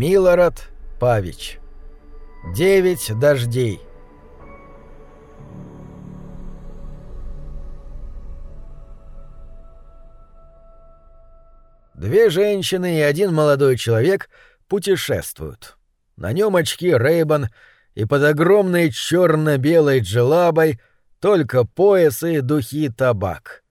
Милорад Павич. Девять дождей. Две женщины и один молодой человек путешествуют. На нем очки Рейбан и под огромной черно-белой джелабой только пояс и духи табак.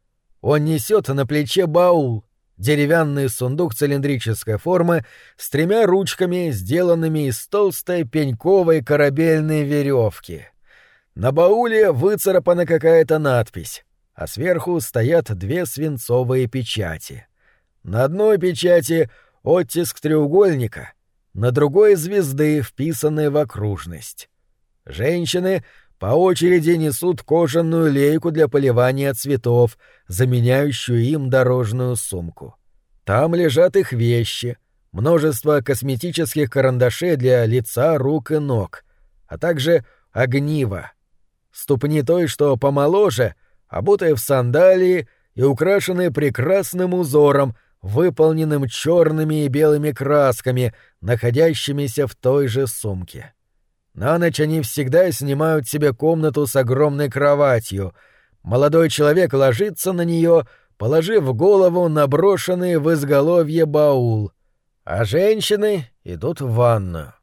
Он несет на плече баул, деревянный сундук цилиндрической формы с тремя ручками, сделанными из толстой пеньковой корабельной веревки. На бауле выцарапана какая-то надпись, а сверху стоят две свинцовые печати. На одной печати — оттиск треугольника, на другой — звезды, вписанные в окружность. Женщины по очереди несут кожаную лейку для поливания цветов, заменяющую им дорожную сумку. Там лежат их вещи, множество косметических карандашей для лица, рук и ног, а также огниво. Ступни той, что помоложе, обутые в сандалии и украшенные прекрасным узором, выполненным черными и белыми красками, находящимися в той же сумке. На ночь они всегда снимают себе комнату с огромной кроватью. Молодой человек ложится на нее, положив голову на брошенный в изголовье баул, а женщины идут в ванную.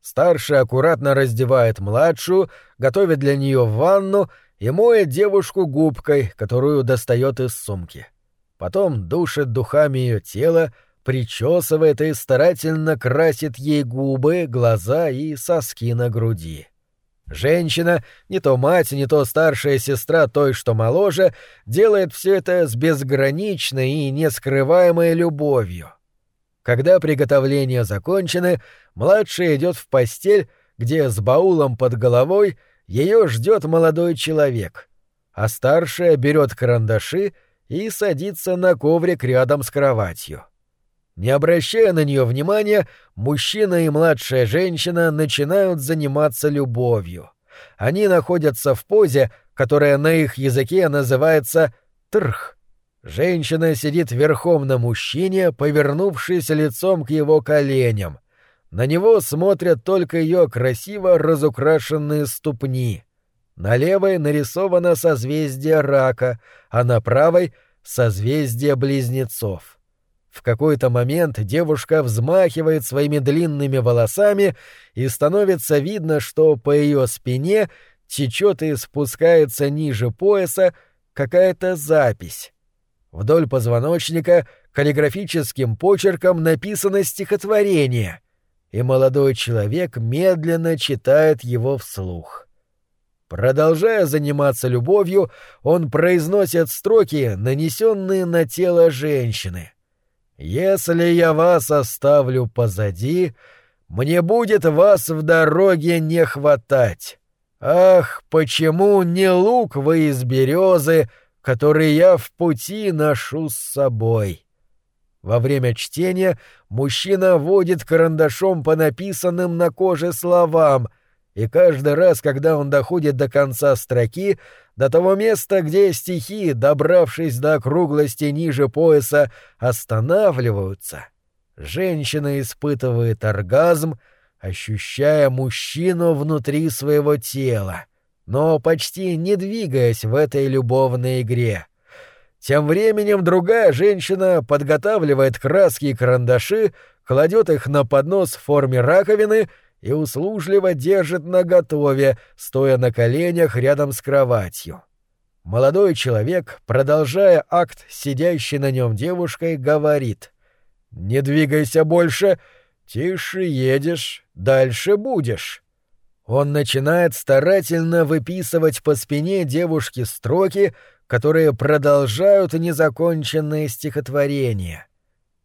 Старшая аккуратно раздевает младшую, готовит для нее ванну и моет девушку губкой, которую достает из сумки. Потом душит духами ее тело, причесывает и старательно красит ей губы, глаза и соски на груди. Женщина, не то мать, не то старшая сестра той, что моложе, делает все это с безграничной и нескрываемой любовью. Когда приготовления закончены, младшая идет в постель, где с баулом под головой ее ждет молодой человек, а старшая берет карандаши и садится на коврик рядом с кроватью. Не обращая на нее внимания, мужчина и младшая женщина начинают заниматься любовью. Они находятся в позе, которая на их языке называется «трх». Женщина сидит верхом на мужчине, повернувшись лицом к его коленям. На него смотрят только ее красиво разукрашенные ступни. На левой нарисовано созвездие рака, а на правой — созвездие близнецов. В какой-то момент девушка взмахивает своими длинными волосами, и становится видно, что по ее спине течет и спускается ниже пояса какая-то запись. Вдоль позвоночника каллиграфическим почерком написано стихотворение, и молодой человек медленно читает его вслух. Продолжая заниматься любовью, он произносит строки, нанесенные на тело женщины — если я вас оставлю позади, мне будет вас в дороге не хватать. Ах, почему не лук вы из березы, который я в пути ношу с собой? Во время чтения мужчина водит карандашом по написанным на коже словам — и каждый раз, когда он доходит до конца строки, до того места, где стихи, добравшись до округлости ниже пояса, останавливаются, женщина испытывает оргазм, ощущая мужчину внутри своего тела, но почти не двигаясь в этой любовной игре. Тем временем другая женщина подготавливает краски и карандаши, кладет их на поднос в форме раковины — и услужливо держит наготове, стоя на коленях рядом с кроватью. Молодой человек, продолжая акт сидящей на нем девушкой, говорит «Не двигайся больше, тише едешь, дальше будешь». Он начинает старательно выписывать по спине девушки строки, которые продолжают незаконченные стихотворения.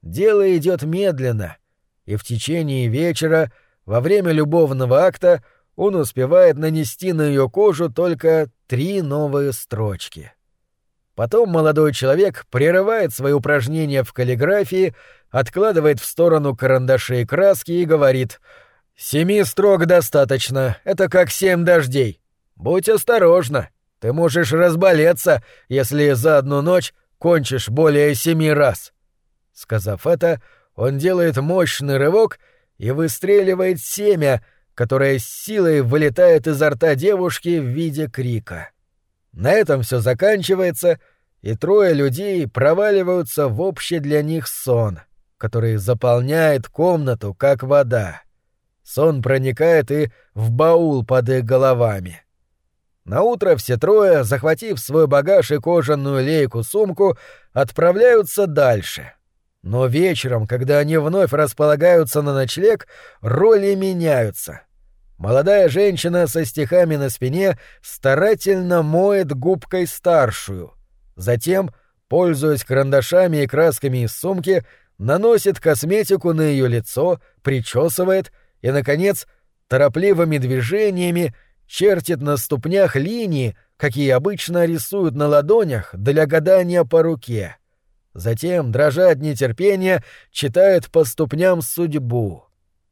Дело идет медленно, и в течение вечера — во время любовного акта он успевает нанести на ее кожу только три новые строчки. Потом молодой человек прерывает свои упражнения в каллиграфии, откладывает в сторону карандаши и краски и говорит «Семи строк достаточно, это как семь дождей. Будь осторожна, ты можешь разболеться, если за одну ночь кончишь более семи раз». Сказав это, он делает мощный рывок — и выстреливает семя, которое с силой вылетает изо рта девушки в виде крика. На этом все заканчивается, и трое людей проваливаются в общий для них сон, который заполняет комнату, как вода. Сон проникает и в баул под их головами. На утро все трое, захватив свой багаж и кожаную лейку-сумку, отправляются дальше. Но вечером, когда они вновь располагаются на ночлег, роли меняются. Молодая женщина со стихами на спине старательно моет губкой старшую. Затем, пользуясь карандашами и красками из сумки, наносит косметику на ее лицо, причесывает — и, наконец, торопливыми движениями чертит на ступнях линии, какие обычно рисуют на ладонях для гадания по руке. Затем, дрожа от нетерпения, читает по ступням судьбу.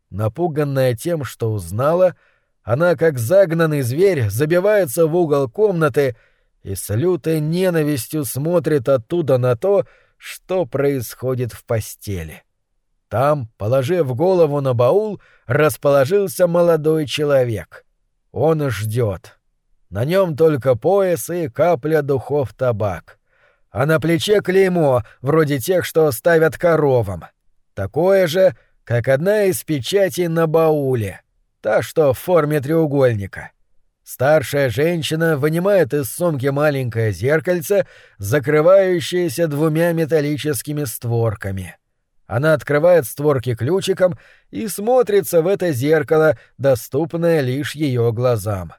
Напуганная тем, что узнала, она, как загнанный зверь, забивается в угол комнаты и с лютой ненавистью смотрит оттуда на то, что происходит в постели. Там, положив голову на баул, расположился молодой человек. Он ждет. На нем только пояс и капля духов табак. А на плече клеймо, вроде тех, что ставят коровам. Такое же, как одна из печатей на бауле. Та, что в форме треугольника. Старшая женщина вынимает из сумки маленькое зеркальце, закрывающееся двумя металлическими створками. — она открывает створки ключиком и смотрится в это зеркало, доступное лишь ее глазам.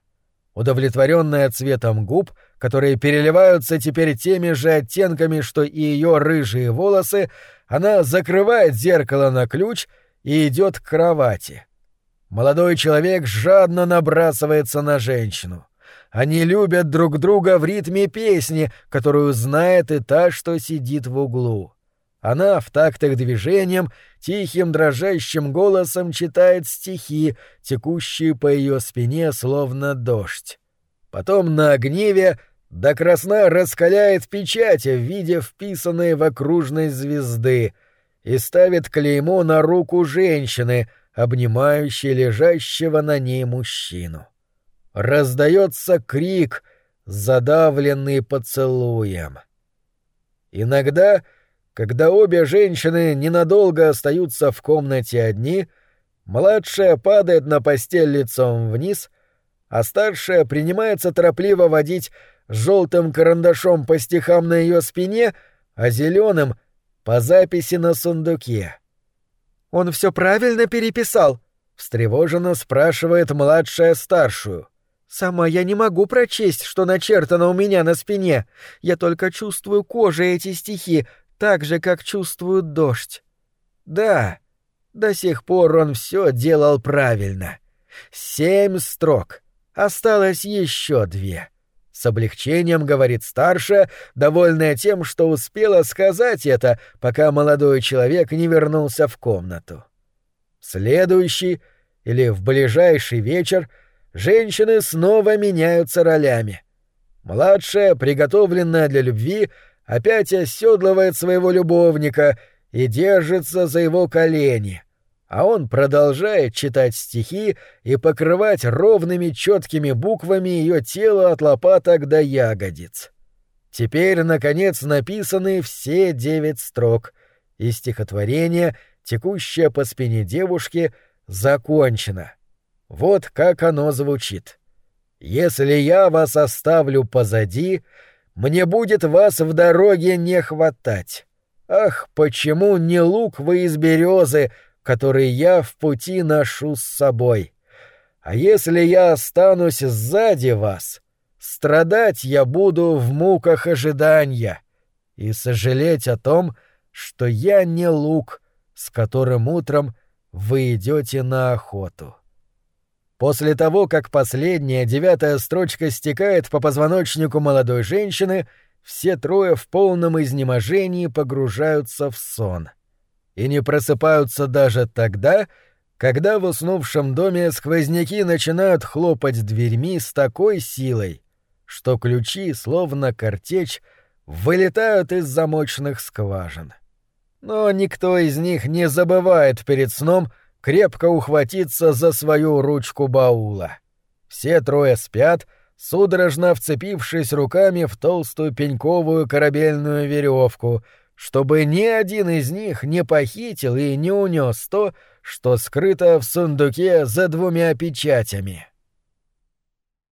Удовлетворенная цветом губ, которые переливаются теперь теми же оттенками, что и ее рыжие волосы, она закрывает зеркало на ключ и идет к кровати. Молодой человек жадно набрасывается на женщину. Они любят друг друга в ритме песни, которую знает и та, что сидит в углу. Она в такт их движением тихим дрожащим голосом читает стихи, текущие по ее спине словно дождь. Потом на гневе до красна раскаляет печати в виде вписанной в окружность звезды и ставит клеймо на руку женщины, обнимающей лежащего на ней мужчину. Раздается крик, задавленный поцелуем. Иногда когда обе женщины ненадолго остаются в комнате одни, младшая падает на постель лицом вниз, а старшая принимается торопливо водить желтым карандашом по стихам на ее спине, а зеленым — по записи на сундуке. «Он все правильно переписал?» — встревоженно спрашивает младшая старшую. «Сама я не могу прочесть, что начертано у меня на спине. Я только чувствую кожей эти стихи, так же, как чувствует дождь. Да, до сих пор он все делал правильно. Семь строк. Осталось еще две. С облегчением говорит старшая, довольная тем, что успела сказать это, пока молодой человек не вернулся в комнату. следующий или в ближайший вечер женщины снова меняются ролями. Младшая, приготовленная для любви, опять оседлывает своего любовника и держится за его колени, а он продолжает читать стихи и покрывать ровными четкими буквами ее тело от лопаток до ягодиц. Теперь, наконец, написаны все девять строк, и стихотворение, текущее по спине девушки, закончено. Вот как оно звучит. «Если я вас оставлю позади, мне будет вас в дороге не хватать. Ах, почему не лук вы из березы, который я в пути ношу с собой? А если я останусь сзади вас, страдать я буду в муках ожидания и сожалеть о том, что я не лук, с которым утром вы идете на охоту. После того, как последняя девятая строчка стекает по позвоночнику молодой женщины, все трое в полном изнеможении погружаются в сон. И не просыпаются даже тогда, когда в уснувшем доме сквозняки начинают хлопать дверьми с такой силой, что ключи, словно картечь, вылетают из замочных скважин. Но никто из них не забывает перед сном — крепко ухватиться за свою ручку баула. Все трое спят, судорожно вцепившись руками в толстую пеньковую корабельную веревку, чтобы ни один из них не похитил и не унес то, что скрыто в сундуке за двумя печатями.